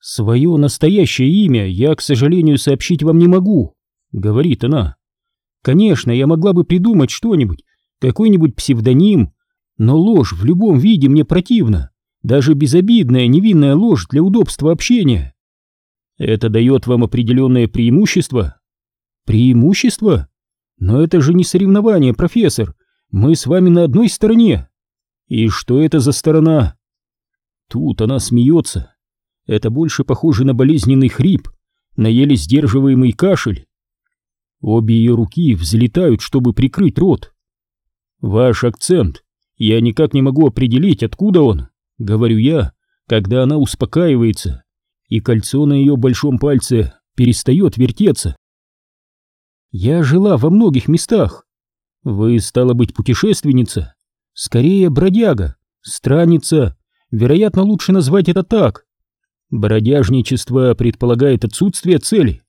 Свое настоящее имя я, к сожалению, сообщить вам не могу, говорит она. Конечно, я могла бы придумать что-нибудь, какой-нибудь псевдоним, но ложь в любом виде мне противна, даже безобидная невинная ложь для удобства общения. Это дает вам определенное преимущество? Преимущество? Но это же не соревнование, профессор. Мы с вами на одной стороне. И что это за сторона? Тут она смеется. Это больше похоже на болезненный хрип, на еле сдерживаемый кашель. Обе ее руки взлетают, чтобы прикрыть рот. Ваш акцент. Я никак не могу определить, откуда он, говорю я, когда она успокаивается, и кольцо на ее большом пальце перестает вертеться. Я жила во многих местах. Вы, стала быть, путешественница, скорее бродяга, странница, вероятно, лучше назвать это так. Бродяжничество предполагает отсутствие цели.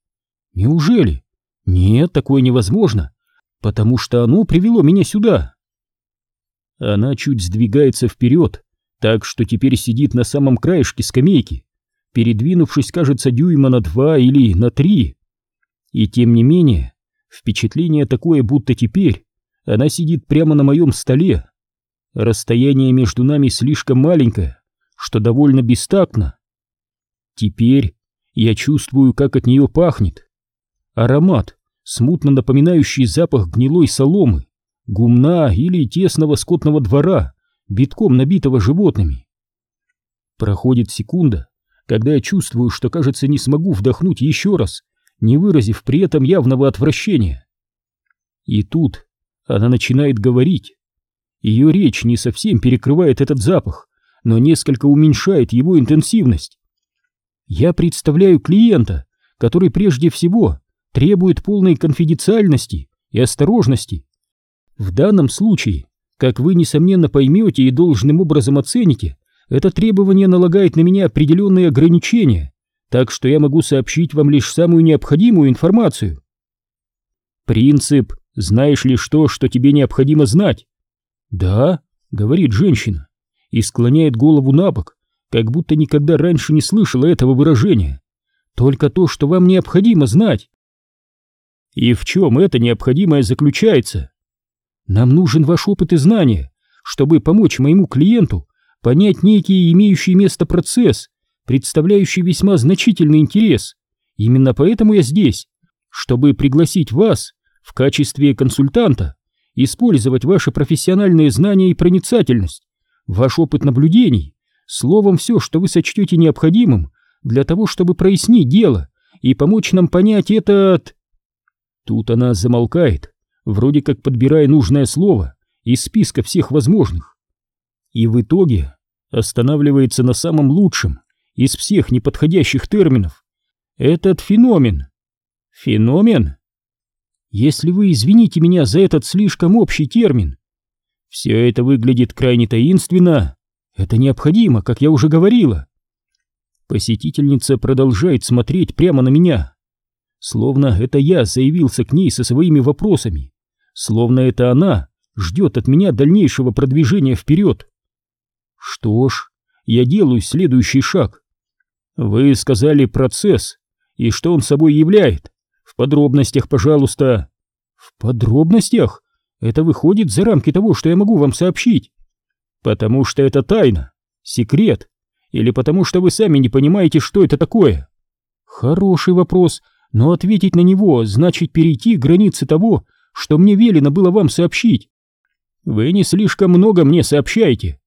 Неужели? Нет, такое невозможно, потому что оно привело меня сюда. Она чуть сдвигается вперед, так что теперь сидит на самом краешке скамейки, передвинувшись, кажется, дюйма на два или на три. И тем не менее, впечатление такое, будто теперь она сидит прямо на моем столе. Расстояние между нами слишком маленькое, что довольно бестактно. Теперь я чувствую, как от нее пахнет. Аромат, смутно напоминающий запах гнилой соломы, гумна или тесного скотного двора, битком набитого животными. Проходит секунда, когда я чувствую, что, кажется, не смогу вдохнуть еще раз, не выразив при этом явного отвращения. И тут она начинает говорить. Ее речь не совсем перекрывает этот запах, но несколько уменьшает его интенсивность. Я представляю клиента, который прежде всего требует полной конфиденциальности и осторожности. В данном случае, как вы, несомненно, поймете и должным образом оцените, это требование налагает на меня определенные ограничения, так что я могу сообщить вам лишь самую необходимую информацию. Принцип «знаешь ли что, что тебе необходимо знать?» «Да», — говорит женщина, и склоняет голову на бок, как будто никогда раньше не слышала этого выражения. «Только то, что вам необходимо знать». И в чем это необходимое заключается? Нам нужен ваш опыт и знания, чтобы помочь моему клиенту понять некий имеющий место процесс, представляющий весьма значительный интерес. Именно поэтому я здесь, чтобы пригласить вас в качестве консультанта, использовать ваши профессиональные знания и проницательность, ваш опыт наблюдений, словом, все, что вы сочтете необходимым для того, чтобы прояснить дело и помочь нам понять этот... Тут она замолкает, вроде как подбирая нужное слово из списка всех возможных. И в итоге останавливается на самом лучшем из всех неподходящих терминов. Этот феномен. Феномен? Если вы извините меня за этот слишком общий термин. Все это выглядит крайне таинственно. Это необходимо, как я уже говорила. Посетительница продолжает смотреть прямо на меня. Словно это я заявился к ней со своими вопросами. Словно это она ждет от меня дальнейшего продвижения вперед. Что ж, я делаю следующий шаг. Вы сказали процесс, и что он собой являет? В подробностях, пожалуйста. В подробностях? Это выходит за рамки того, что я могу вам сообщить. Потому что это тайна, секрет, или потому что вы сами не понимаете, что это такое? Хороший вопрос, но ответить на него значит перейти границы того, что мне велено было вам сообщить. Вы не слишком много мне сообщаете.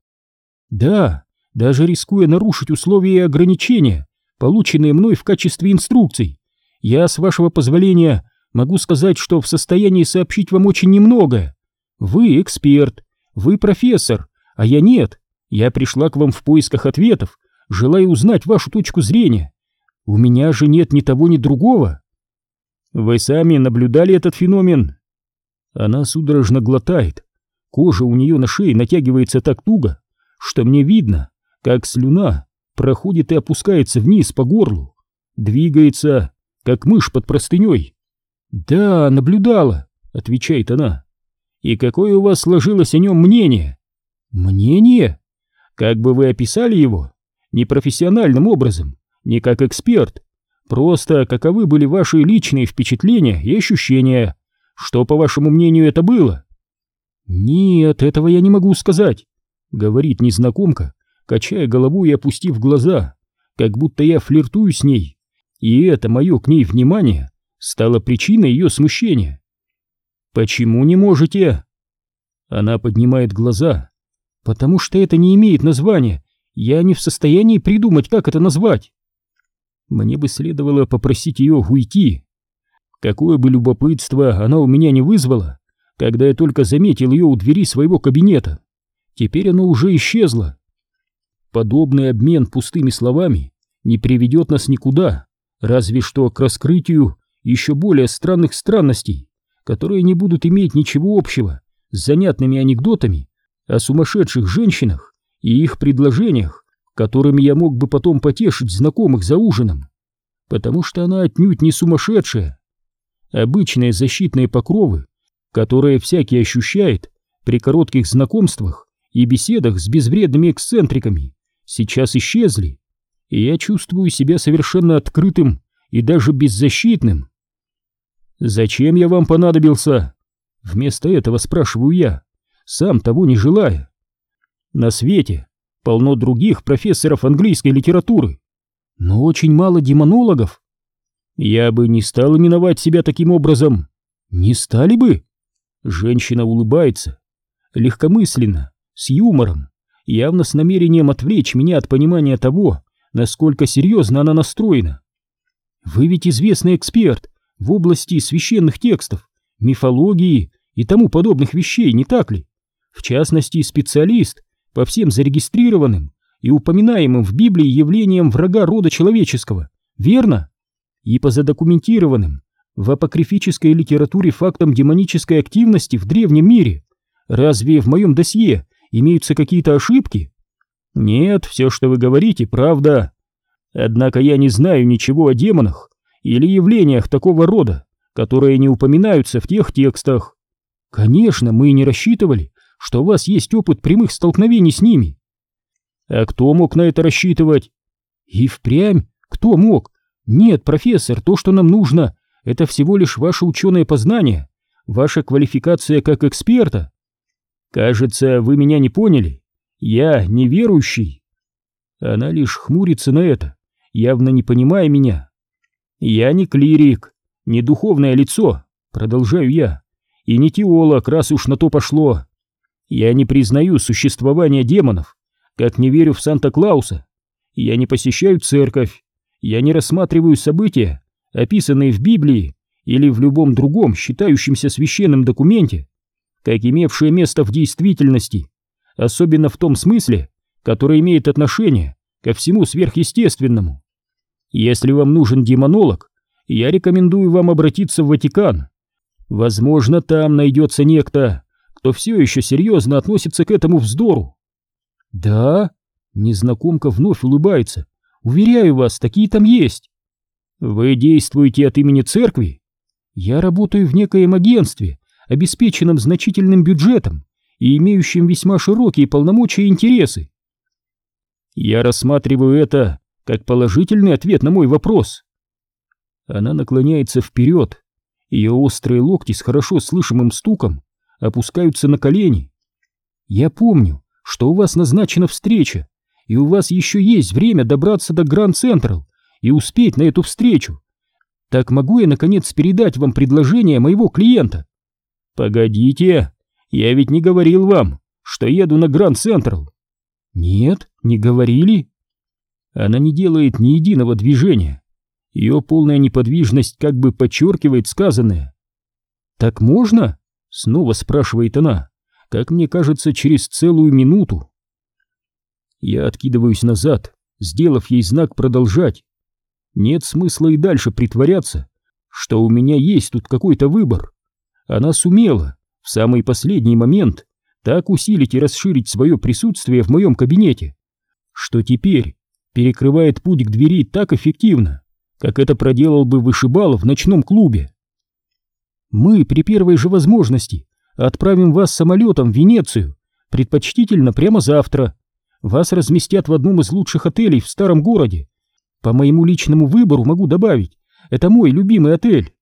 Да, даже рискуя нарушить условия и ограничения, полученные мной в качестве инструкций, я, с вашего позволения, могу сказать, что в состоянии сообщить вам очень немного. Вы эксперт, вы профессор, а я нет. Я пришла к вам в поисках ответов, желая узнать вашу точку зрения. У меня же нет ни того, ни другого. Вы сами наблюдали этот феномен? Она судорожно глотает. Кожа у нее на шее натягивается так туго, что мне видно, как слюна проходит и опускается вниз по горлу, двигается, как мышь под простыней. «Да, наблюдала», — отвечает она. «И какое у вас сложилось о нем мнение?» «Мнение? Как бы вы описали его? Непрофессиональным образом, не как эксперт. Просто каковы были ваши личные впечатления и ощущения? Что, по вашему мнению, это было? Нет, этого я не могу сказать, говорит незнакомка, качая головой и опустив глаза, как будто я флиртую с ней. И это мое к ней внимание стало причиной ее смущения. Почему не можете? Она поднимает глаза. Потому что это не имеет названия. Я не в состоянии придумать, как это назвать. Мне бы следовало попросить ее уйти. Какое бы любопытство она у меня не вызвала, когда я только заметил ее у двери своего кабинета. Теперь оно уже исчезло. Подобный обмен пустыми словами не приведет нас никуда, разве что к раскрытию еще более странных странностей, которые не будут иметь ничего общего с занятными анекдотами о сумасшедших женщинах и их предложениях, которыми я мог бы потом потешить знакомых за ужином, потому что она отнюдь не сумасшедшая. Обычные защитные покровы, которые всякий ощущает при коротких знакомствах и беседах с безвредными эксцентриками, сейчас исчезли, и я чувствую себя совершенно открытым и даже беззащитным. «Зачем я вам понадобился?» Вместо этого спрашиваю я, сам того не желая. На свете полно других профессоров английской литературы, но очень мало демонологов. Я бы не стал именовать себя таким образом. Не стали бы? Женщина улыбается, легкомысленно, с юмором, явно с намерением отвлечь меня от понимания того, насколько серьезно она настроена. Вы ведь известный эксперт в области священных текстов, мифологии и тому подобных вещей, не так ли? В частности, специалист по всем зарегистрированным и упоминаемым в Библии явлениям врага рода человеческого, верно? И по задокументированным в апокрифической литературе фактам демонической активности в древнем мире. Разве в моем досье имеются какие-то ошибки? Нет, все, что вы говорите, правда. Однако я не знаю ничего о демонах или явлениях такого рода, которые не упоминаются в тех текстах. Конечно, мы и не рассчитывали, что у вас есть опыт прямых столкновений с ними. А кто мог на это рассчитывать? И впрямь, кто мог? Нет, профессор, то, что нам нужно, это всего лишь ваше ученое познание, ваша квалификация как эксперта. Кажется, вы меня не поняли. Я неверующий. Она лишь хмурится на это, явно не понимая меня. Я не клирик, не духовное лицо, продолжаю я, и не теолог, раз уж на то пошло. Я не признаю существование демонов, как не верю в Санта-Клауса. Я не посещаю церковь, я не рассматриваю события, описанные в Библии или в любом другом считающемся священном документе, как имевшие место в действительности, особенно в том смысле, который имеет отношение ко всему сверхъестественному. Если вам нужен демонолог, я рекомендую вам обратиться в Ватикан. Возможно, там найдется некто, кто все еще серьезно относится к этому вздору. Да, незнакомка вновь улыбается. Уверяю вас, такие там есть. Вы действуете от имени церкви? Я работаю в некоем агентстве, обеспеченном значительным бюджетом и имеющим весьма широкие полномочия и интересы. Я рассматриваю это как положительный ответ на мой вопрос. Она наклоняется вперед, ее острые локти с хорошо слышимым стуком опускаются на колени. Я помню, что у вас назначена встреча, и у вас еще есть время добраться до Гранд Централ и успеть на эту встречу. Так могу я, наконец, передать вам предложение моего клиента? Погодите, я ведь не говорил вам, что еду на Гранд Централ. Нет, не говорили. Она не делает ни единого движения. Ее полная неподвижность как бы подчеркивает сказанное. Так можно? Снова спрашивает она, как мне кажется, через целую минуту. Я откидываюсь назад, сделав ей знак продолжать. Нет смысла и дальше притворяться, что у меня есть тут какой-то выбор. Она сумела в самый последний момент так усилить и расширить свое присутствие в моем кабинете, что теперь перекрывает путь к двери так эффективно, как это проделал бы вышибал в ночном клубе. Мы при первой же возможности отправим вас самолетом в Венецию, предпочтительно прямо завтра. Вас разместят в одном из лучших отелей в старом городе. По моему личному выбору могу добавить, это мой любимый отель.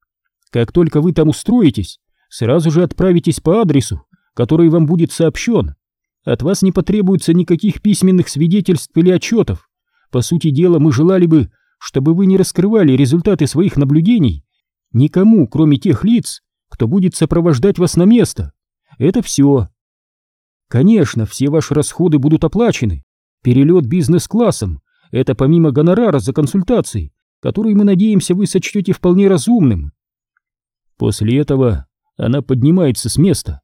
Как только вы там устроитесь, сразу же отправитесь по адресу, который вам будет сообщен. От вас не потребуется никаких письменных свидетельств или отчетов. По сути дела, мы желали бы, чтобы вы не раскрывали результаты своих наблюдений никому, кроме тех лиц, кто будет сопровождать вас на место. Это все. Конечно, все ваши расходы будут оплачены. Перелет бизнес-классом — это помимо гонорара за консультации, который, мы надеемся, вы сочтете вполне разумным. После этого она поднимается с места,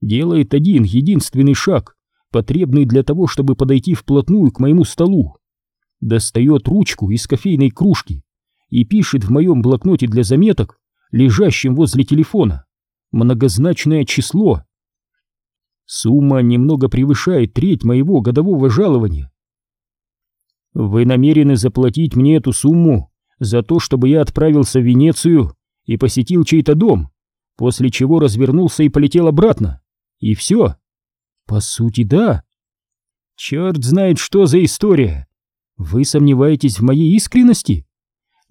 делает один единственный шаг, потребный для того, чтобы подойти вплотную к моему столу, достает ручку из кофейной кружки и пишет в моем блокноте для заметок, лежащем возле телефона, многозначное число. Сумма немного превышает треть моего годового жалования. Вы намерены заплатить мне эту сумму за то, чтобы я отправился в Венецию и посетил чей-то дом, после чего развернулся и полетел обратно. И все. По сути, да. Черт знает, что за история. Вы сомневаетесь в моей искренности?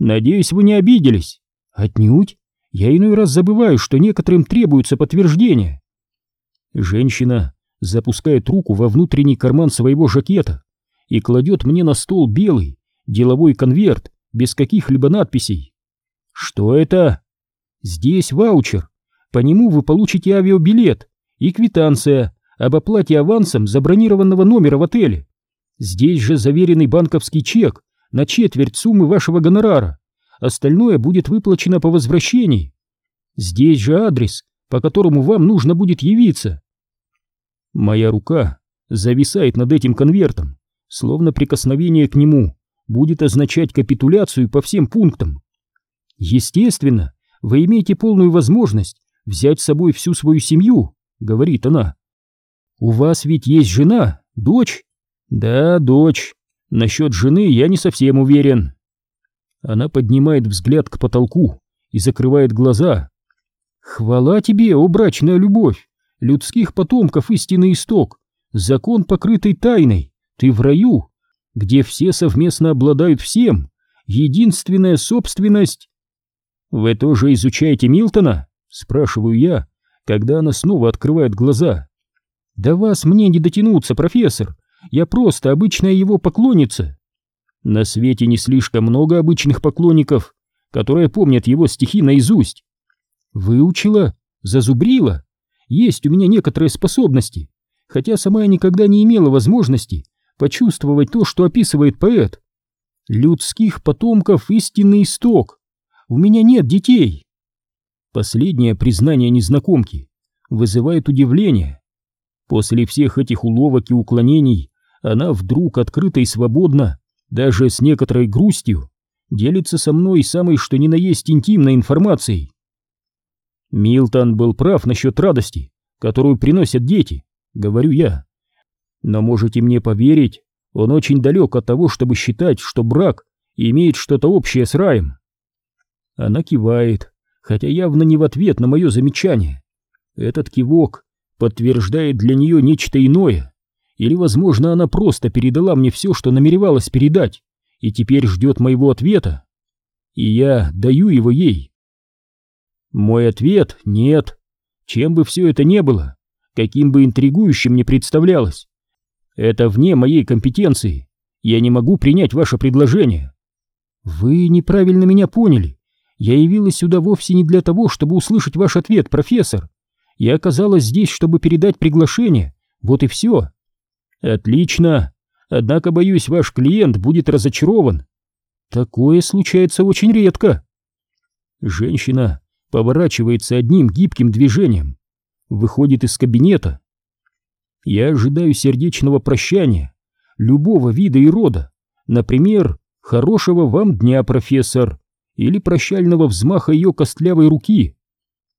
Надеюсь, вы не обиделись. Отнюдь. Я иной раз забываю, что некоторым требуется подтверждение. Женщина запускает руку во внутренний карман своего жакета и кладет мне на стол белый деловой конверт без каких-либо надписей. Что это? Здесь ваучер. По нему вы получите авиабилет и квитанция об оплате авансом забронированного номера в отеле. Здесь же заверенный банковский чек на четверть суммы вашего гонорара. Остальное будет выплачено по возвращении. Здесь же адрес, по которому вам нужно будет явиться. Моя рука зависает над этим конвертом, словно прикосновение к нему будет означать капитуляцию по всем пунктам. Естественно, вы имеете полную возможность взять с собой всю свою семью, говорит она. У вас ведь есть жена, дочь? Да, дочь. Насчет жены я не совсем уверен. Она поднимает взгляд к потолку и закрывает глаза. Хвала тебе, о брачная любовь, людских потомков истинный исток, закон, покрытый тайной, ты в раю, где все совместно обладают всем, единственная собственность «Вы тоже изучаете Милтона?» — спрашиваю я, когда она снова открывает глаза. «Да вас мне не дотянуться, профессор. Я просто обычная его поклонница». На свете не слишком много обычных поклонников, которые помнят его стихи наизусть. Выучила, зазубрила. Есть у меня некоторые способности, хотя сама я никогда не имела возможности почувствовать то, что описывает поэт. Людских потомков истинный исток. У меня нет детей. Последнее признание незнакомки вызывает удивление. После всех этих уловок и уклонений она вдруг открыто и свободно, даже с некоторой грустью, делится со мной самой что ни на есть интимной информацией. Милтон был прав насчет радости, которую приносят дети, говорю я. Но можете мне поверить, он очень далек от того, чтобы считать, что брак имеет что-то общее с раем. Она кивает, хотя явно не в ответ на мое замечание. Этот кивок подтверждает для нее нечто иное. Или, возможно, она просто передала мне все, что намеревалась передать, и теперь ждет моего ответа. И я даю его ей. Мой ответ — нет. Чем бы все это ни было, каким бы интригующим ни представлялось, это вне моей компетенции. Я не могу принять ваше предложение. Вы неправильно меня поняли. Я явилась сюда вовсе не для того, чтобы услышать ваш ответ, профессор. Я оказалась здесь, чтобы передать приглашение. Вот и все. Отлично. Однако, боюсь, ваш клиент будет разочарован. Такое случается очень редко. Женщина поворачивается одним гибким движением, выходит из кабинета. Я ожидаю сердечного прощания, любого вида и рода. Например, хорошего вам дня, профессор или прощального взмаха ее костлявой руки.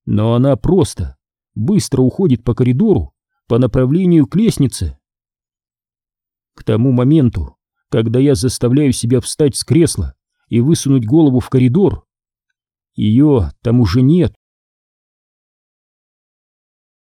Но она просто, быстро уходит по коридору по направлению к лестнице. К тому моменту, когда я заставляю себя встать с кресла и высунуть голову в коридор, ее там уже нет.